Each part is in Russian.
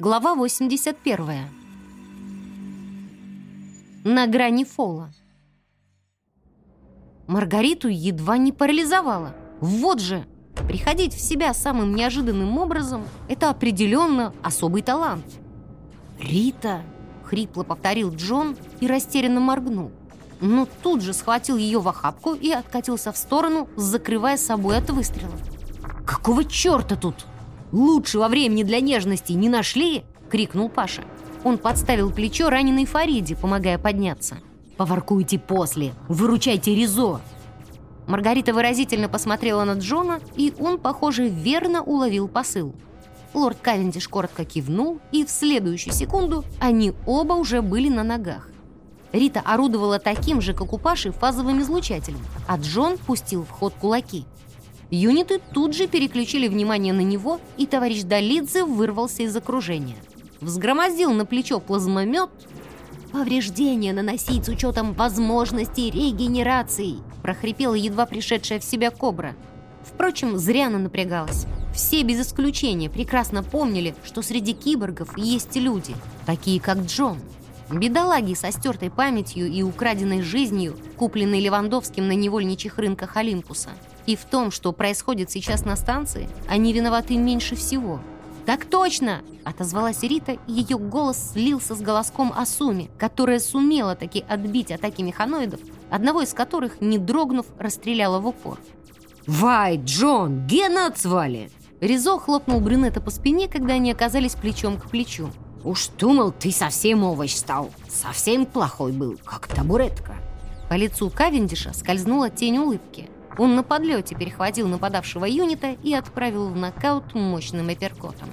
Глава 81. На грани фола. Маргариту едва не парализовало. Вот же! Приходить в себя самым неожиданным образом — это определенно особый талант. «Рита!» — хрипло повторил Джон и растерянно моргнул. Но тут же схватил ее в охапку и откатился в сторону, закрывая собой от выстрела. «Какого черта тут?» «Лучшего времени для нежности не нашли?» — крикнул Паша. Он подставил плечо раненой Фариде, помогая подняться. «Поваркуйте после! Выручайте Ризо!» Маргарита выразительно посмотрела на Джона, и он, похоже, верно уловил посыл. Лорд Кавендиш коротко кивнул, и в следующую секунду они оба уже были на ногах. Рита орудовала таким же, как у Паши, фазовым излучателем, а Джон пустил в ход кулаки — Юниты тут же переключили внимание на него, и товарищ Долидзе вырвался из окружения. Взгромоздил на плечо плазмомет. «Повреждения наносить с учетом возможностей регенерации!» прохрипела едва пришедшая в себя кобра. Впрочем, зря она напрягалась. Все без исключения прекрасно помнили, что среди киборгов есть люди, такие как Джон. Бедолаги со стертой памятью и украденной жизнью, купленные Левандовским на невольничьих рынках Олимпуса – и в том, что происходит сейчас на станции, они виноваты меньше всего. «Так точно!» — отозвалась Рита, и ее голос слился с голоском Асуми, которая сумела таки отбить атаки механоидов, одного из которых, не дрогнув, расстреляла в упор. «Вай, Джон, Гена отзвали!» Ризо хлопнул брюнета по спине, когда они оказались плечом к плечу. «Уж думал, ты совсем овощ стал. Совсем плохой был, как табуретка». По лицу Кавендиша скользнула тень улыбки. Он на подлете перехватил нападавшего юнита и отправил в нокаут мощным апперкотом.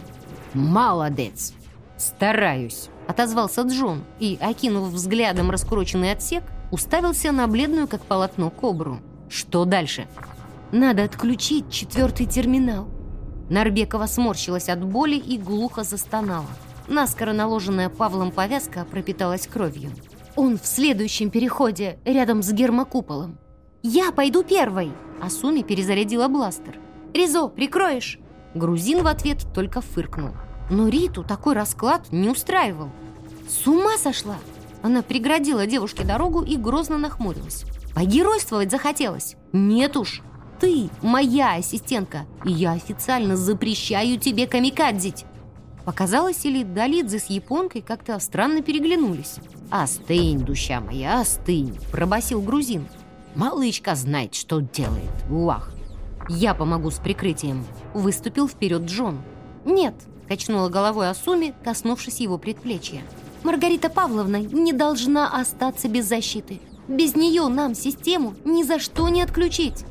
«Молодец! Стараюсь!» — отозвался Джон и, окинув взглядом раскуроченный отсек, уставился на бледную, как полотно, кобру. «Что дальше?» «Надо отключить четвертый терминал». Нарбекова сморщилась от боли и глухо застонала. Наскоро наложенная Павлом повязка пропиталась кровью. «Он в следующем переходе, рядом с гермокуполом. «Я пойду первой!» Асуми перезарядила бластер. «Ризо, прикроешь?» Грузин в ответ только фыркнул. Но Риту такой расклад не устраивал. «С ума сошла!» Она преградила девушке дорогу и грозно нахмурилась. «Погеройствовать захотелось? Нет уж! Ты моя ассистентка, и я официально запрещаю тебе камикадзить!» Показалось, или Долидзе с японкой как-то странно переглянулись. «Остынь, душа моя, остынь!» – пробасил грузин. Малышка знает, что делает. Уах. Я помогу с прикрытием. Выступил вперед Джон. Нет, качнула головой Асуми, коснувшись его предплечья. Маргарита Павловна не должна остаться без защиты. Без нее нам систему ни за что не отключить.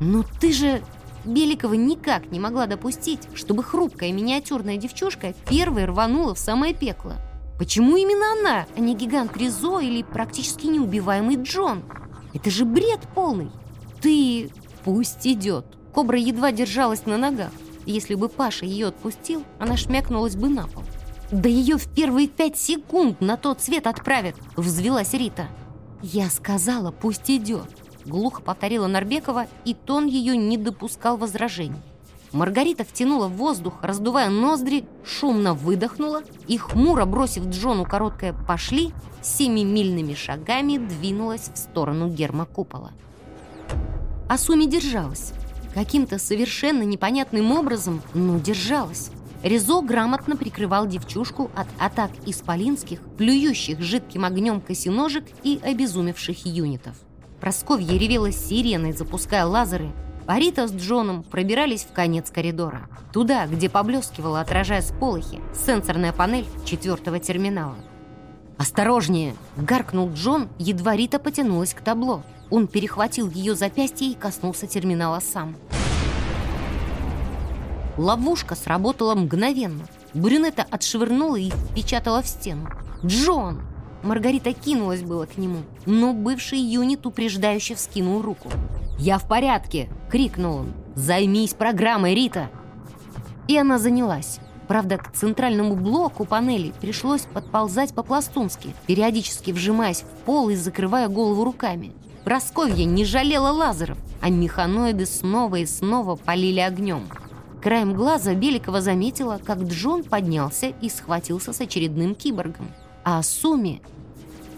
Но ты же... Беликова никак не могла допустить, чтобы хрупкая миниатюрная девчушка первой рванула в самое пекло. Почему именно она, а не гигант Ризо или практически неубиваемый Джон? Это же бред полный. Ты... Пусть идет. Кобра едва держалась на ногах. Если бы Паша ее отпустил, она шмякнулась бы на пол. «Да ее в первые пять секунд на тот свет отправят!» — взвелась Рита. «Я сказала, пусть идет!» — глухо повторила Нарбекова, и тон ее не допускал возражений. Маргарита втянула воздух, раздувая ноздри, шумно выдохнула и, хмуро бросив Джону короткое «пошли», семимильными шагами двинулась в сторону гермокупола. Асуми держалась. Каким-то совершенно непонятным образом, но держалась. Резо грамотно прикрывал девчушку от атак исполинских, плюющих жидким огнем косиножек и обезумевших юнитов. Просковья ревела сиреной, запуская лазеры, а Рита с Джоном пробирались в конец коридора. Туда, где поблескивала, отражая сполохи, сенсорная панель четвертого терминала. «Осторожнее!» — гаркнул Джон, едва Рита потянулась к табло. Он перехватил ее запястье и коснулся терминала сам. Ловушка сработала мгновенно. Брюнета отшвырнула и впечатала в стену. «Джон!» Маргарита кинулась было к нему, но бывший юнит упреждающе вскинул руку. «Я в порядке!» — крикнул он. «Займись программой, Рита!» И она занялась. Правда, к центральному блоку панели пришлось подползать по-пластунски, периодически вжимаясь в пол и закрывая голову руками. Просковья не жалела лазеров, а механоиды снова и снова полили огнем. Краем глаза Беликова заметила, как Джон поднялся и схватился с очередным киборгом. А Суми...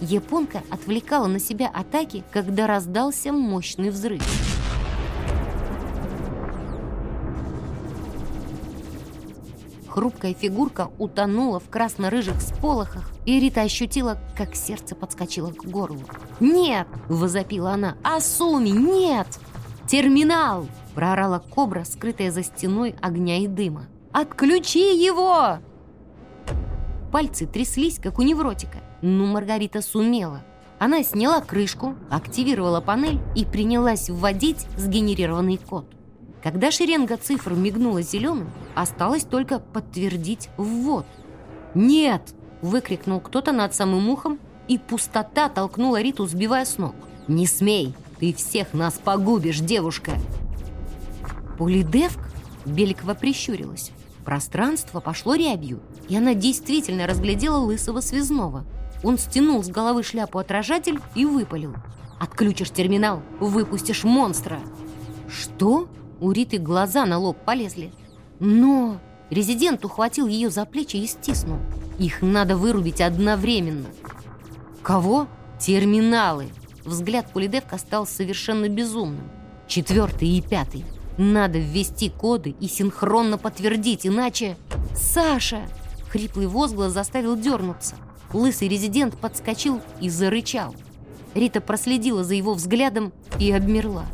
Японка отвлекала на себя атаки, когда раздался мощный взрыв. Хрупкая фигурка утонула в красно-рыжих сполохах, и Рита ощутила, как сердце подскочило к горлу. «Нет!» — возопила она. «Асуми, нет!» «Терминал!» — проорала кобра, скрытая за стеной огня и дыма. «Отключи его!» Пальцы тряслись, как у невротика. Но Маргарита сумела. Она сняла крышку, активировала панель и принялась вводить сгенерированный код. Когда шеренга цифр мигнула зеленым, осталось только подтвердить ввод. «Нет!» — выкрикнул кто-то над самым ухом, и пустота толкнула Риту, сбивая с ног. «Не смей! Ты всех нас погубишь, девушка!» Полидевк Беликова прищурилась. Пространство пошло рябью, и она действительно разглядела лысого связного. Он стянул с головы шляпу-отражатель и выпалил. «Отключишь терминал, выпустишь монстра!» «Что?» У Риты глаза на лоб полезли. Но резидент ухватил ее за плечи и стиснул. Их надо вырубить одновременно. Кого? Терминалы. Взгляд Полидевка стал совершенно безумным. Четвертый и пятый. Надо ввести коды и синхронно подтвердить, иначе... «Саша!» Хриплый возглас заставил дернуться. Лысый резидент подскочил и зарычал. Рита проследила за его взглядом и обмерла.